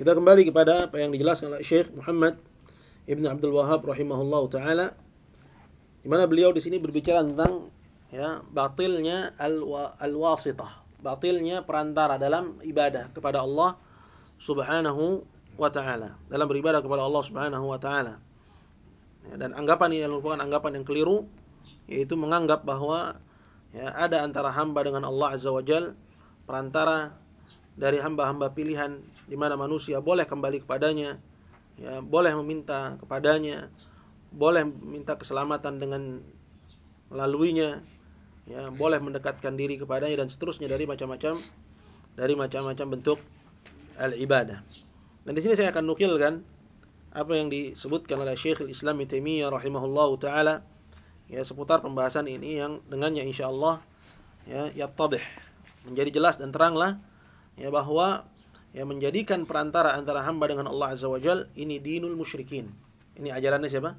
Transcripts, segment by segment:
Kita kembali kepada apa yang dijelaskan oleh Syekh Muhammad Ibn Abdul Wahab rahimahullah taala di mana beliau di sini berbicara tentang ya batilnya al-wasitah, batilnya perantara dalam ibadah kepada Allah Subhanahu wa taala, dalam beribadah kepada Allah Subhanahu wa taala. Ya, dan anggapan ini merupakan anggapan yang keliru yaitu menganggap bahwa ya, ada antara hamba dengan Allah Azza wa Jal perantara dari hamba-hamba pilihan di mana manusia boleh kembali kepadanya ya boleh meminta kepadanya boleh minta keselamatan dengan melaluinya ya boleh mendekatkan diri kepadanya dan seterusnya dari macam-macam dari macam-macam bentuk al ibadah dan di sini saya akan nukilkan apa yang disebutkan oleh Syekh Islam Taimiyah rahimahullahu taala ya seputar pembahasan ini yang dengannya insyaallah ya yattadih. Menjadi jelas dan teranglah ya bahwa yang menjadikan perantara antara hamba dengan Allah Azza wa Jal ini dinul musyrikin. Ini ajarannya siapa?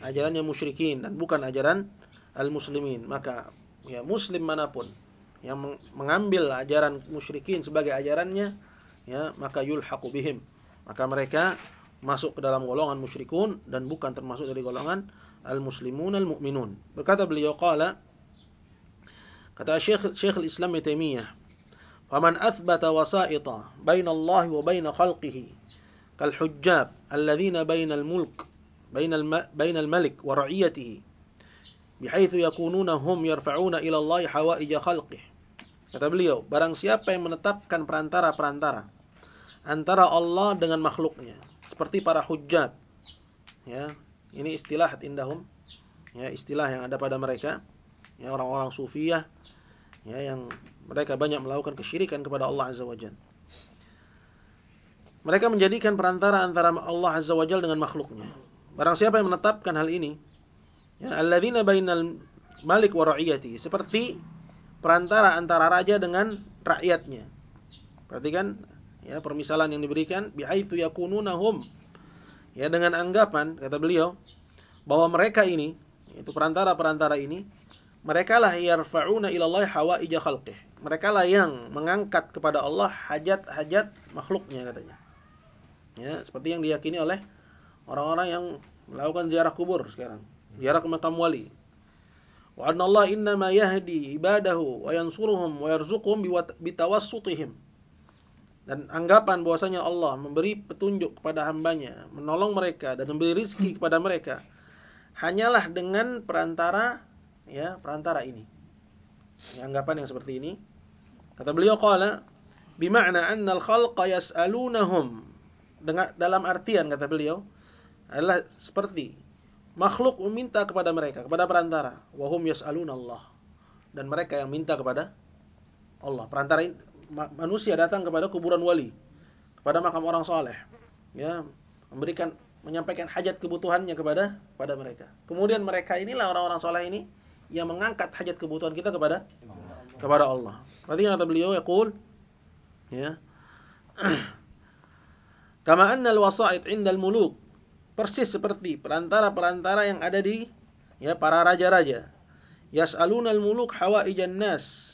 Ajarannya musyrikin dan bukan ajaran al-muslimin. Maka ya muslim mana pun yang mengambil ajaran musyrikin sebagai ajarannya ya maka yulhaqu bihim. Maka mereka masuk ke dalam golongan musyrikun dan bukan termasuk dari golongan al-muslimun al-mu'minun. Berkata beliau qala kata Syekh Syekh Islam Taimiyah فمن أثبت وسائط بين الله وبين خلقه كالحجاب الذين بين الملك بين الم... بين الملك ورعيته بحيث يكونون هم يرفعون إلى الله حوائج خلقه. Kata beliau, barang siapa yang menetapkan perantara-perantara antara Allah dengan makhluknya, seperti para hujjab. Ya, ini istilah indahum. Ya, istilah yang ada pada mereka, ya orang-orang sufiyah ya yang mereka banyak melakukan kesyirikan kepada Allah Azza wa Jalla. Mereka menjadikan perantara antara Allah Azza wa Jalla dengan makhluknya. Barang siapa yang menetapkan hal ini, ya alladzina bainal malik wa ra'iyati, seperti perantara antara raja dengan rakyatnya. Perhatikan ya permisalan yang diberikan bihaitsu yakununahum ya dengan anggapan kata beliau bahwa mereka ini itu perantara-perantara ini mereka lah yarfa'una ilallahi hawaija khalqih. Mereka lah yang mengangkat kepada Allah hajat-hajat makhluknya katanya. Ya, seperti yang diyakini oleh orang-orang yang melakukan ziarah kubur sekarang. Ziarah ke makam wali. Wa anna Allah innama yahdi ibadahu wa yansuruhum wa yarzuquhum bitawassutihim. Dan anggapan bahwasanya Allah memberi petunjuk kepada hambanya, menolong mereka dan memberi rizki kepada mereka hanyalah dengan perantara ya perantara ini. Ya, anggapan yang seperti ini. Kata beliau qala bima'na anna al-khalqa yas'alunahum dengan dalam artian kata beliau adalah seperti makhluk meminta kepada mereka, kepada perantara. Wahum yas'alun Allah. Dan mereka yang minta kepada Allah. Perantara ini, manusia datang kepada kuburan wali, kepada makam orang soleh, ya memberikan menyampaikan hajat kebutuhannya kepada pada mereka. Kemudian mereka inilah orang-orang soleh ini yang mengangkat hajat kebutuhan kita kepada kepada Allah. Berarti kata beliau yaqul ya. Kama anna al-wasa'id 'inda al-muluk persis seperti perantara-perantara yang ada di ya para raja-raja. Yas'aluna al-muluk hawaijan nas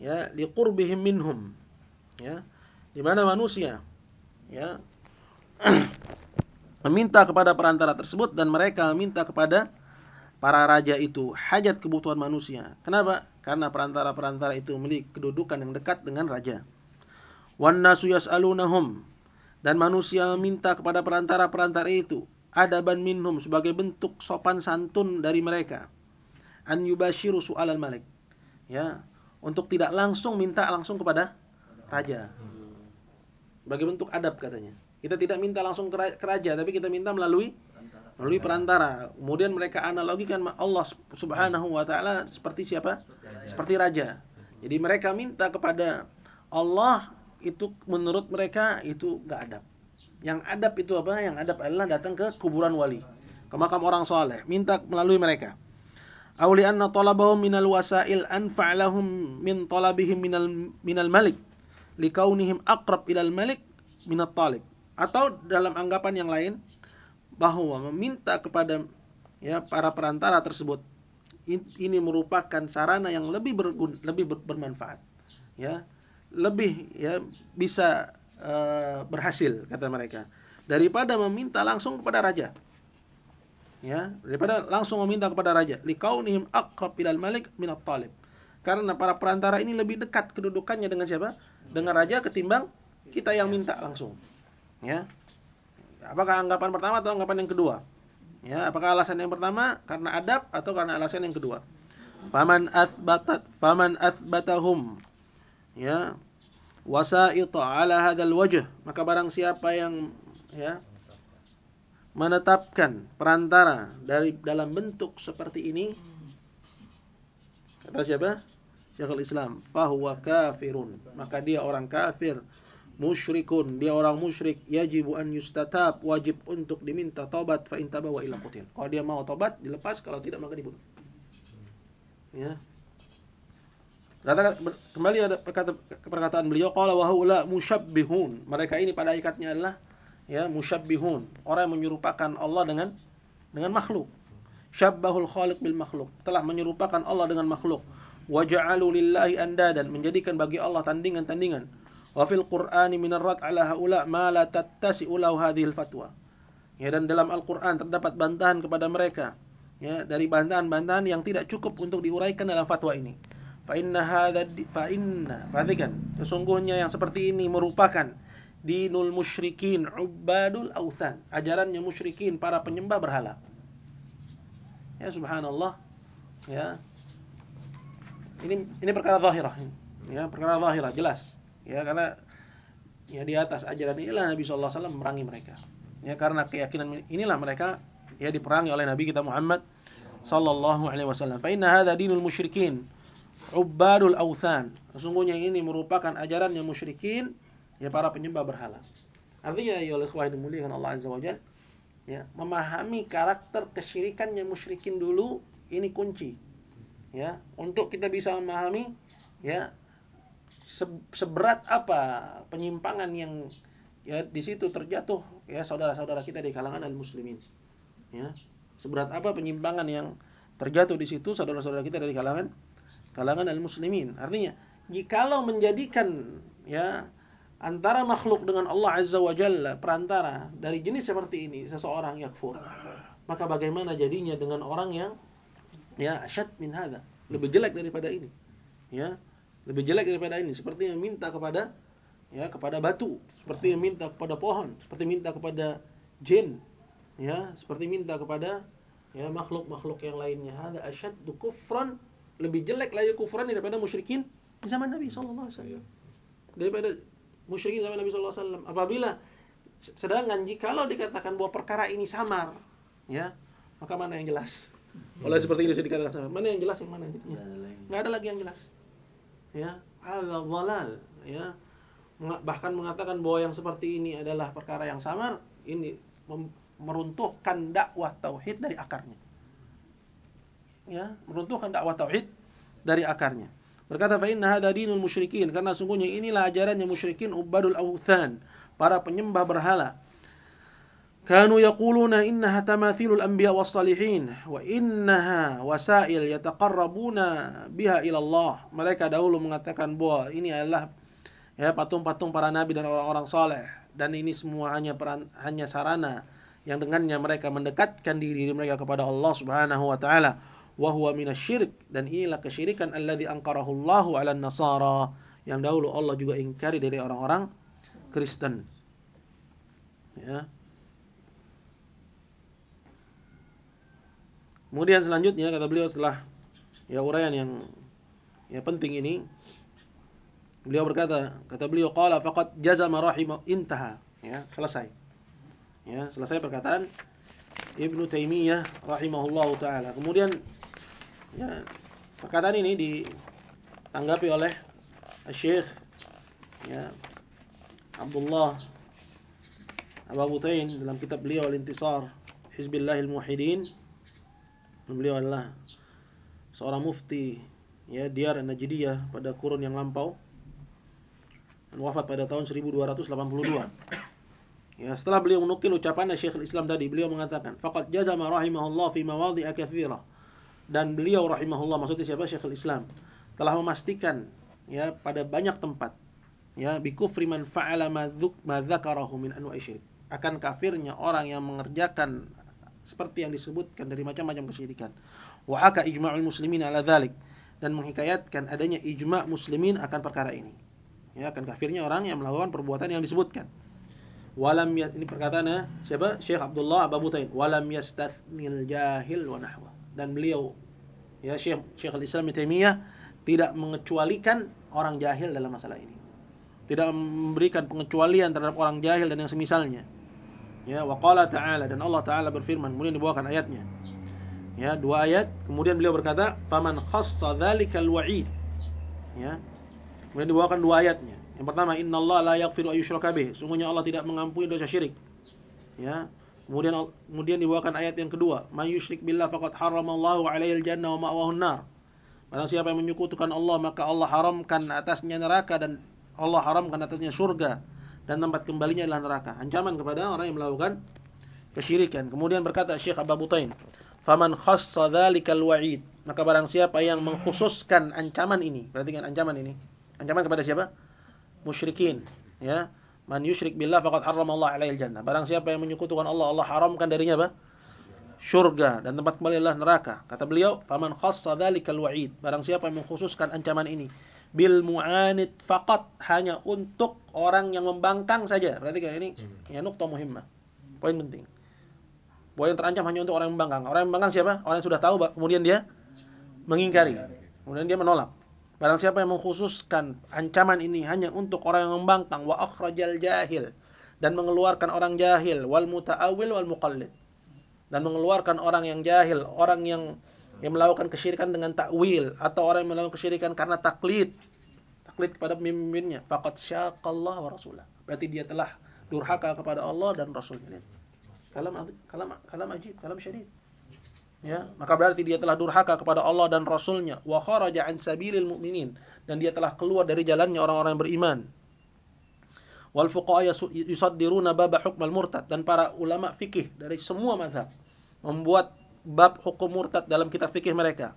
ya liqurbihim minhum. Ya. Di mana manusia ya meminta kepada perantara tersebut dan mereka meminta kepada para raja itu hajat kebutuhan manusia. Kenapa? Karena perantara-perantara itu memiliki kedudukan yang dekat dengan raja. Wan yas'alunahum dan manusia minta kepada perantara-perantara itu adaban minhum sebagai bentuk sopan santun dari mereka. An yubashiru su'alal malik. Ya, untuk tidak langsung minta langsung kepada raja. Sebagai bentuk adab katanya. Kita tidak minta langsung ke raja, tapi kita minta melalui melalui perantara. Kemudian mereka analogikan Allah Subhanahu wa taala seperti siapa? Seperti raja. Jadi mereka minta kepada Allah itu menurut mereka itu enggak adab. Yang adab itu apa? Yang adab adalah datang ke kuburan wali, ke makam orang soleh, minta melalui mereka. Auli anna talabahum minal wasail anfa'lahum min talabihim minal minal malik likaunihim aqrab ilal malik minat talib. Atau dalam anggapan yang lain, bahwa meminta kepada ya para perantara tersebut ini merupakan sarana yang lebih bergun, lebih ber, bermanfaat ya lebih ya bisa uh, berhasil kata mereka daripada meminta langsung kepada raja. Ya, daripada langsung meminta kepada raja. Likaunihim aqrab ilal malik min talib Karena para perantara ini lebih dekat kedudukannya dengan siapa? Dengan raja ketimbang kita yang minta langsung. Ya. Apakah anggapan pertama atau anggapan yang kedua? Ya, apakah alasan yang pertama karena adab atau karena alasan yang kedua? Faman athbatat faman athbatahum. Ya. Wasaita ala hadzal wajh. Maka barang siapa yang ya menetapkan perantara dari dalam bentuk seperti ini kata siapa? Syekhul Islam fahuwa kafirun. Maka dia orang kafir musyrikun. Dia orang musyrik. Yajibu an yustatab. Wajib untuk diminta tobat fa intaba wa qutil. Kalau dia mau tobat dilepas. Kalau tidak maka dibunuh. Ya. Kembali ada perkataan beliau. Qala wa haula musyabbihun. Mereka ini pada ikatnya adalah ya musyabbihun. Orang yang menyerupakan Allah dengan dengan makhluk. Syabbahul khaliq bil makhluk. Telah menyerupakan Allah dengan makhluk. Wa ja'alu lillahi andadan. Menjadikan bagi Allah tandingan-tandingan wa fil qur'ani min ar ala haula ma la tattasi'u lahu hadhihi fatwa. Ya dan dalam Al-Qur'an terdapat bantahan kepada mereka ya dari bantahan-bantahan yang tidak cukup untuk diuraikan dalam fatwa ini. Fa inna hadha fa inna perhatikan sesungguhnya yang seperti ini merupakan dinul musyrikin ubadul authan ajarannya musyrikin para penyembah berhala. Ya subhanallah ya. Ini ini perkara zahirah ya perkara zahirah jelas ya karena ya di atas ajaran inilah Nabi wasallam memerangi mereka ya karena keyakinan inilah mereka ya diperangi oleh Nabi kita Muhammad sallallahu alaihi wasallam fa inna hadza dinul musyrikin ubadul authan sesungguhnya ini merupakan ajarannya musyrikin ya para penyembah berhala. Artinya ya oleh yang dimuliakan Allah Azza wa Jalla, ya, memahami karakter kesyirikannya musyrikin dulu ini kunci. Ya, untuk kita bisa memahami ya seberat apa penyimpangan yang ya di situ terjatuh ya saudara-saudara kita di kalangan al-muslimin. Ya, seberat apa penyimpangan yang terjatuh di situ saudara-saudara kita dari kalangan kalangan al-muslimin. Artinya, jikalau menjadikan ya antara makhluk dengan Allah Azza wa Jalla perantara dari jenis seperti ini seseorang yakfur maka bagaimana jadinya dengan orang yang ya asyad min hadha lebih jelek daripada ini ya lebih jelek daripada ini seperti yang minta kepada ya kepada batu seperti yang minta kepada pohon seperti minta kepada jin ya seperti minta kepada ya makhluk-makhluk yang lainnya ada asyaddu kufran lebih jelek lagi kufran daripada musyrikin di zaman Nabi sallallahu alaihi wasallam daripada musyrikin zaman Nabi sallallahu alaihi wasallam. Apabila sedangkan jikalau dikatakan bahwa perkara ini samar, ya, maka mana yang jelas? Oleh seperti ini saya dikatakan samar. Mana yang jelas yang mana? Ya. Nggak ada lagi yang jelas. Ya, al dhalal, ya. Bahkan mengatakan bahwa yang seperti ini adalah perkara yang samar, ini meruntuhkan dakwah tauhid dari akarnya. Ya, meruntuhkan dakwah tauhid dari akarnya. Berkata fa inna hadza dinul musyrikin karena sungguhnya inilah ajarannya musyrikin ubadul awthan, para penyembah berhala. Innaha tamathilul anbiya was salihin wa innaha wasail yataqarrabuna biha ila Allah. Mereka dahulu mengatakan bahwa ini adalah ya patung-patung para nabi dan orang-orang saleh dan ini semua hanya peran, hanya sarana yang dengannya mereka mendekatkan diri mereka kepada Allah Subhanahu wa taala wa huwa minasyirik dan inilah kesyirikan alladzi anqarahu Allahu 'ala nasara yang dahulu Allah juga ingkari dari orang-orang Kristen. Ya. Kemudian selanjutnya kata beliau setelah ya uraian yang ya penting ini beliau berkata kata beliau qala faqad jazama rahimah intaha ya selesai. Ya, selesai perkataan Ibnu Taimiyah rahimahullahu taala. Kemudian Ya, perkataan ini ditanggapi oleh Syekh ya, Abdullah Abu Butain dalam kitab beliau Al-Intisar Hizbillahil Muhidin beliau adalah seorang mufti ya Diyar Najdiyah pada kurun yang lampau. Dan wafat pada tahun 1282 Ya, setelah beliau menukil ucapan Syekh Islam tadi, beliau mengatakan, "Faqad jazama rahimahullah fi mawadhi'a katsira." dan beliau rahimahullah maksudnya siapa? Syekhul Islam telah memastikan ya pada banyak tempat ya bi kufri man fa'ala ma dzakarahu min anwa'i akan kafirnya orang yang mengerjakan seperti yang disebutkan dari macam-macam kesyirikan. Wa haka ijma'ul muslimin ala dzalik dan menghikayatkan adanya ijma' muslimin akan perkara ini. Ya akan kafirnya orang yang melakukan perbuatan yang disebutkan. Walam ya, ini perkataannya siapa? Syekh Abdullah Ababutain walam yastathnil jahil wa nahwa. Dan beliau ya Syekh Syekh Al-Islam Taimiyah tidak mengecualikan orang jahil dalam masalah ini. Tidak memberikan pengecualian terhadap orang jahil dan yang semisalnya ya wa qala ta'ala dan Allah taala berfirman kemudian dibawakan ayatnya ya dua ayat kemudian beliau berkata faman khassa dzalikal wa'id ya kemudian dibawakan dua ayatnya yang pertama, innallaha la yaghfiru ayyushraka bih. Sungguhnya Allah tidak mengampuni dosa syirik. Ya. Kemudian kemudian dibawakan ayat yang kedua, may yusyrik billah faqad haramallahu alaihi jannah wa ma'wahu nar. Barang siapa yang menyekutukan Allah, maka Allah haramkan atasnya neraka dan Allah haramkan atasnya surga dan tempat kembalinya adalah neraka. Ancaman kepada orang yang melakukan kesyirikan. Kemudian berkata Syekh Abu Butain, "Faman khassa dzalikal wa'id." Maka barang siapa yang mengkhususkan ancaman ini, perhatikan ancaman ini. Ancaman kepada siapa? musyrikin ya man yusyrik billah faqad harramallahu alaihi jannah barang siapa yang menyekutukan Allah Allah haramkan darinya apa surga dan tempat kembali adalah neraka kata beliau faman khassa dzalikal wa'id barang siapa yang mengkhususkan ancaman ini bil mu'anid faqat. Hanya untuk orang yang membangkang saja. Berarti kan ini ya nukta muhimmah poin penting. Poin terancam hanya untuk orang yang membangkang. Orang yang membangkang siapa? Orang yang sudah tahu kemudian dia mengingkari. Kemudian dia menolak. Barang siapa yang mengkhususkan ancaman ini hanya untuk orang yang membangkang wa akhrajal jahil dan mengeluarkan orang jahil wal muta'awil wal muqallid dan mengeluarkan orang yang jahil, orang yang yang melakukan kesyirikan dengan takwil atau orang yang melakukan kesyirikan karena taklid. Taklid kepada pemimpinnya. Faqad syaqallah wa rasulah. Berarti dia telah durhaka kepada Allah dan Rasulnya. Kalam kalam kalam ajib kalam syadid. Ya maka berarti dia telah durhaka kepada Allah dan Rasulnya. Wa kharaja an sabilil mu'minin. Dan dia telah keluar dari jalannya orang-orang yang beriman. Wal fuqaha yusaddiruna bab hukm murtad. Dan para ulama fikih dari semua mazhab membuat bab hukum murtad dalam kitab fikih mereka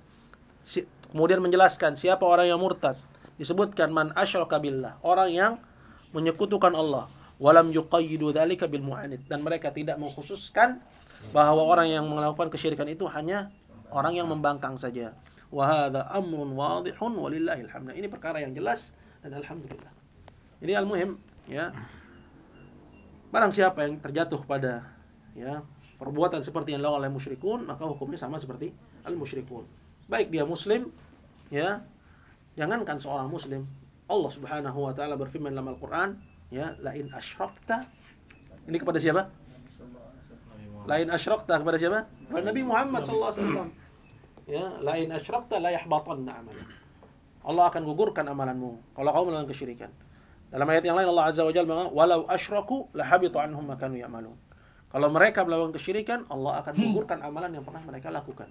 kemudian menjelaskan siapa orang yang murtad disebutkan man asyraka billah orang yang menyekutukan Allah walam yuqayyidu dzalika bil mu'anid dan mereka tidak mengkhususkan bahwa orang yang melakukan kesyirikan itu hanya orang yang membangkang saja. Wa hadza amrun wadihun walillahil hamd. Ini perkara yang jelas dan alhamdulillah. Ini al-muhim ya. Barang siapa yang terjatuh pada ya perbuatan seperti yang dilakukan oleh musyrikun, maka hukumnya sama seperti al-musyrikun. Baik dia muslim ya. Jangankan seorang muslim, Allah Subhanahu wa taala berfirman dalam Al-Qur'an, ya, la in asyrakta. Ini kepada siapa? Lain asyrakta kepada siapa? Kepada Nabi Muhammad sallallahu alaihi wasallam. Ya, lain asyrakta la yahbatanna amalak. Allah akan gugurkan amalanmu kalau kau melakukan kesyirikan. Dalam ayat yang lain Allah Azza wa Jalla mengatakan, "Walau asyraku lahabita anhum ma kanu ya'malun." Kalau mereka melakukan kesyirikan, Allah akan gugurkan amalan yang pernah mereka lakukan.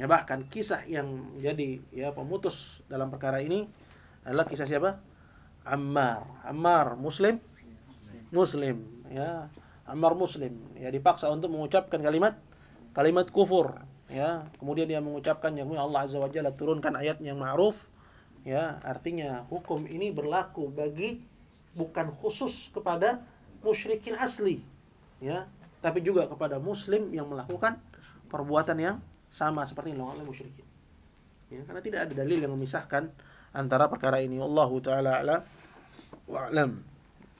Ya bahkan kisah yang jadi ya pemutus dalam perkara ini adalah kisah siapa? Ammar. Ammar Muslim? Muslim ya. Ammar Muslim. Ya dipaksa untuk mengucapkan kalimat kalimat kufur ya. Kemudian dia mengucapkan yang Allah Azza wa Jalla turunkan ayat yang ma'ruf ya. Artinya hukum ini berlaku bagi bukan khusus kepada musyrikin asli ya tapi juga kepada muslim yang melakukan perbuatan yang sama seperti yang dilakukan oleh musyrikin ya karena tidak ada dalil yang memisahkan antara perkara ini Allah taala ala wa alam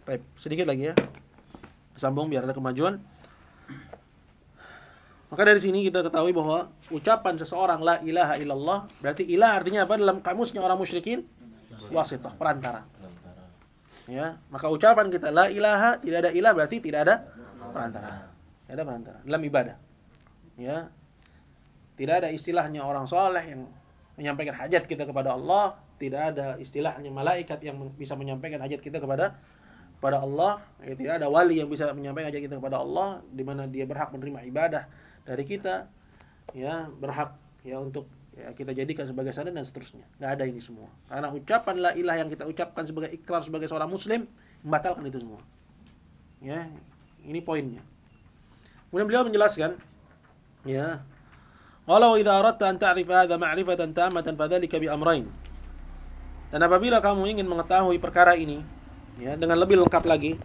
Baik, sedikit lagi ya sambung biar ada kemajuan. Maka dari sini kita ketahui bahwa ucapan seseorang la ilaha illallah berarti ilah artinya apa dalam kamusnya orang musyrikin? Wasitah, perantara. Ya, maka ucapan kita la ilaha tidak ada ilah berarti tidak ada perantara. Tidak ada perantara dalam ibadah. Ya. Tidak ada istilahnya orang soleh yang menyampaikan hajat kita kepada Allah, tidak ada istilahnya malaikat yang bisa menyampaikan hajat kita kepada kepada Allah, ya, tidak ada wali yang bisa menyampaikan aja kita kepada Allah di mana dia berhak menerima ibadah dari kita, ya berhak ya untuk ya, kita jadikan sebagai sanad dan seterusnya. Nggak ada ini semua. Karena ucapan la ilah yang kita ucapkan sebagai ikrar sebagai seorang muslim membatalkan itu semua. Ya, ini poinnya. Kemudian beliau menjelaskan ya Walau idza aradta an ta'rifa hadha ma'rifatan tammatan fadzalika bi amrayn. Dan apabila kamu ingin mengetahui perkara ini ya dengan lebih lengkap lagi,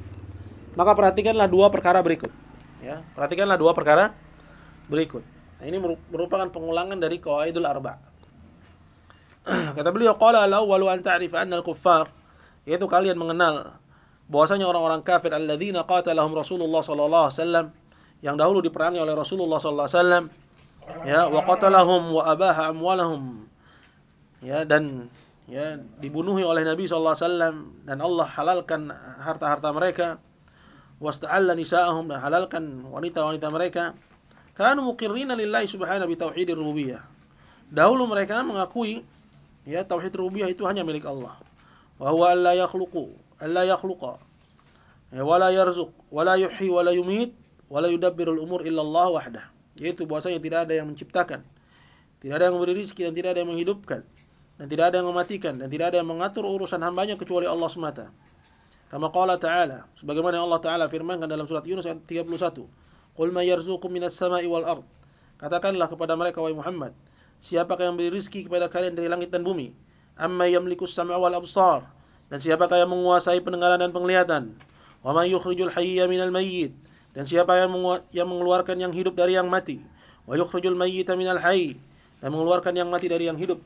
maka perhatikanlah dua perkara berikut. Ya, perhatikanlah dua perkara berikut. Nah, ini merupakan pengulangan dari qawaidul arba. Kata beliau qala al-awwalu an ta'rifa anna al-kuffar yaitu kalian mengenal bahwasanya orang-orang kafir alladzina qatalahum Rasulullah sallallahu alaihi wasallam yang dahulu diperangi oleh Rasulullah sallallahu alaihi wasallam ya wa qatalahum wa abaha amwalahum ya dan ya dibunuhi oleh Nabi sallallahu alaihi wasallam dan Allah halalkan harta-harta mereka. Wasta'alla nisa'ahum dan halalkan wanita-wanita mereka. Kanu muqirrina lillahi subhanahu bi tauhidir rububiyah. Dahulu mereka mengakui ya tauhid rububiyah itu hanya milik Allah. Wa huwa alla yakhluqu alla yakhluqa ya wala yarzuq wala yuhyi wala yumit wala yudabbirul umur illa Allah wahdah yaitu bahwasanya tidak ada yang menciptakan tidak ada yang memberi rezeki dan tidak ada yang menghidupkan dan tidak ada yang mematikan dan tidak ada yang mengatur urusan hambanya kecuali Allah semata. Kama qala ta'ala, sebagaimana Allah Ta'ala firmankan dalam surat Yunus ayat 31. Qul may yarzuqukum minas sama'i wal ard. Katakanlah kepada mereka wahai Muhammad, siapakah yang beri rezeki kepada kalian dari langit dan bumi? Amma yamlikus sam'a wal absar. Dan siapakah yang menguasai pendengaran dan penglihatan? Wa may yukhrijul hayya minal mayyit. Dan siapa yang yang mengeluarkan yang hidup dari yang mati? Wa yukhrijul mayyita minal hayy. Dan mengeluarkan yang mati dari yang hidup.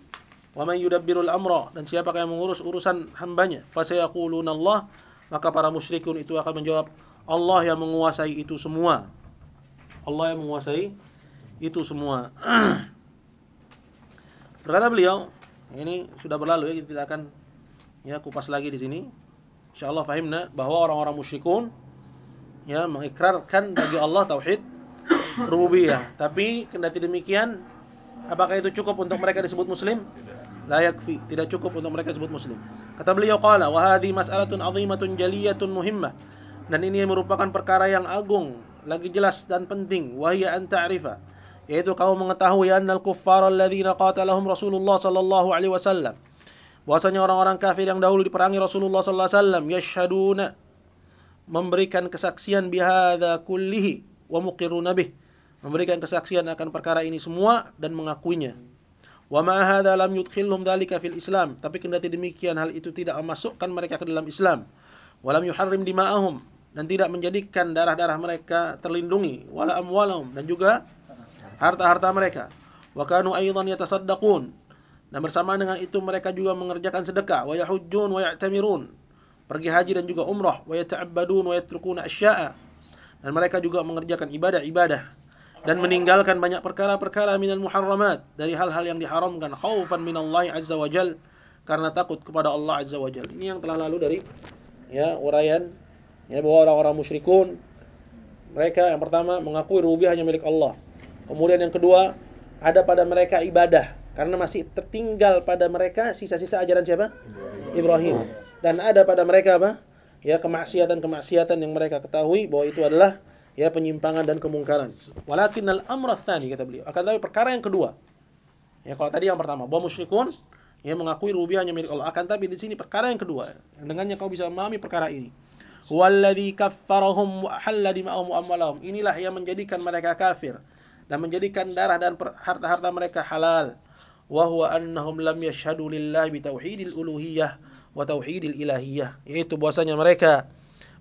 Wa man yudabbirul amra dan siapa yang mengurus urusan hambanya? Fasayaquluna Allah, maka para musyrikun itu akan menjawab Allah yang menguasai itu semua. Allah yang menguasai itu semua. Berkata beliau, ini sudah berlalu ya, kita akan ya kupas lagi di sini. Insyaallah fahimna bahwa orang-orang musyrikun ya mengikrarkan bagi Allah tauhid rububiyah. Tapi kendati demikian, apakah itu cukup untuk mereka disebut muslim? la yakfi, tidak cukup untuk mereka disebut muslim. Kata beliau qala wa hadhi mas'alatun 'azimatun jaliyatun muhimmah. Dan ini merupakan perkara yang agung, lagi jelas dan penting, wa hiya an ta'rifa, yaitu kamu mengetahui annal kuffar alladziina qatalahum Rasulullah sallallahu alaihi wasallam. Bahwasanya orang-orang kafir yang dahulu diperangi Rasulullah sallallahu alaihi wasallam memberikan kesaksian bihadza kullihi wa muqirruna bih. Memberikan kesaksian akan perkara ini semua dan mengakuinya. Wa ma hadza lam yudkhilhum dzalika Islam. Tapi kendati demikian hal itu tidak memasukkan mereka ke dalam Islam. Wa lam dima'ahum dan tidak menjadikan darah-darah mereka terlindungi wala amwalahum dan juga harta-harta mereka. Wa kanu aidan. Dan bersama dengan itu mereka juga mengerjakan sedekah wa yahujjun wa ya'tamirun. Pergi haji dan juga umrah wa yata'abbadun wa yatrukuna asya'a. Dan mereka juga mengerjakan ibadah-ibadah dan meninggalkan banyak perkara-perkara minal muharramat dari hal-hal yang diharamkan khaufan minallahi azza wajal karena takut kepada Allah azza wajal. Ini yang telah lalu dari ya uraian ya bahwa orang-orang musyrikun mereka yang pertama mengakui rububiyah hanya milik Allah. Kemudian yang kedua ada pada mereka ibadah karena masih tertinggal pada mereka sisa-sisa ajaran siapa? Ibrahim. Dan ada pada mereka apa? Ya kemaksiatan-kemaksiatan yang mereka ketahui bahwa itu adalah ya penyimpangan dan kemungkaran. Walakinnal amra tsani kata beliau. Akan tapi perkara yang kedua. Ya kalau tadi yang pertama, bahwa musyrikun ya mengakui rububiyahnya milik Allah. Akan tapi di sini perkara yang kedua, dengannya kau bisa memahami perkara ini. Walladzi kaffarahum wa halla dima'ahum amwalahum. Inilah yang menjadikan mereka kafir dan menjadikan darah dan harta-harta mereka halal. Wa huwa annahum lam yashhadu lillahi bi tauhidil uluhiyah wa tauhidil ilahiyah. Yaitu bahwasanya mereka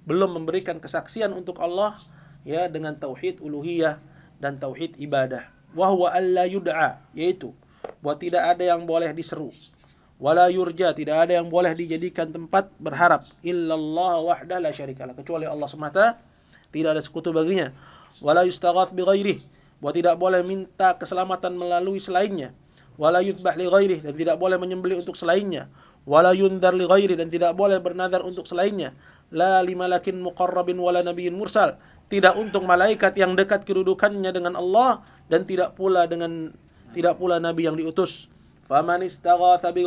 belum memberikan kesaksian untuk Allah ya dengan tauhid uluhiyah dan tauhid ibadah. Wahwa alla yud'a yaitu bahwa tidak ada yang boleh diseru. Wala yurja tidak ada yang boleh dijadikan tempat berharap illallah wahdah la syarikalah kecuali Allah semata tidak ada sekutu baginya. Wala yustaghath bi ghairihi bahwa tidak boleh minta keselamatan melalui selainnya. Wala yudbah li ghairihi dan tidak boleh menyembelih untuk selainnya. Wala yundar li ghairihi dan tidak boleh bernadar untuk selainnya. La limalakin muqarrabin wala nabiyyin mursal tidak untuk malaikat yang dekat kedudukannya dengan Allah dan tidak pula dengan tidak pula nabi yang diutus. Faman istaghatha bi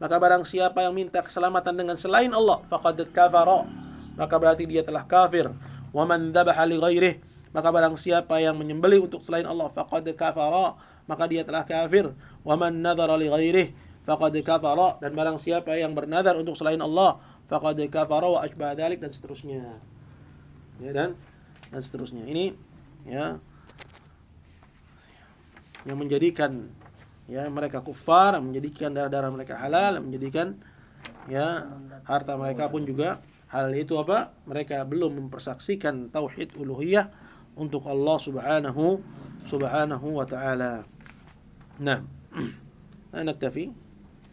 maka barang siapa yang minta keselamatan dengan selain Allah faqad kafara maka berarti dia telah kafir. Wa man dzabaha li ghairihi maka barang siapa yang menyembelih untuk selain Allah faqad kafara maka dia telah kafir. Wa man nadhara li ghairihi faqad kafara dan barang siapa yang bernadar untuk selain Allah faqad kafara wa dzalik dan seterusnya. Ya dan dan seterusnya. Ini ya yang menjadikan ya mereka kufar, menjadikan darah-darah mereka halal, menjadikan ya harta mereka pun juga Hal itu apa? Mereka belum mempersaksikan tauhid uluhiyah untuk Allah Subhanahu Subhanahu wa taala. Nah, naktafi.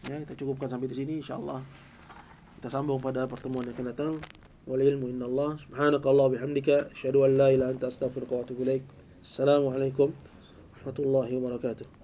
Ya, kita cukupkan sampai di sini insyaallah. Kita sambung pada pertemuan yang akan datang. Wal ilmu innallah subhanakallah bihamdika asyhadu an la ilaha illa anta astaghfiruka wa atubu ilaik. Assalamualaikum warahmatullahi wabarakatuh.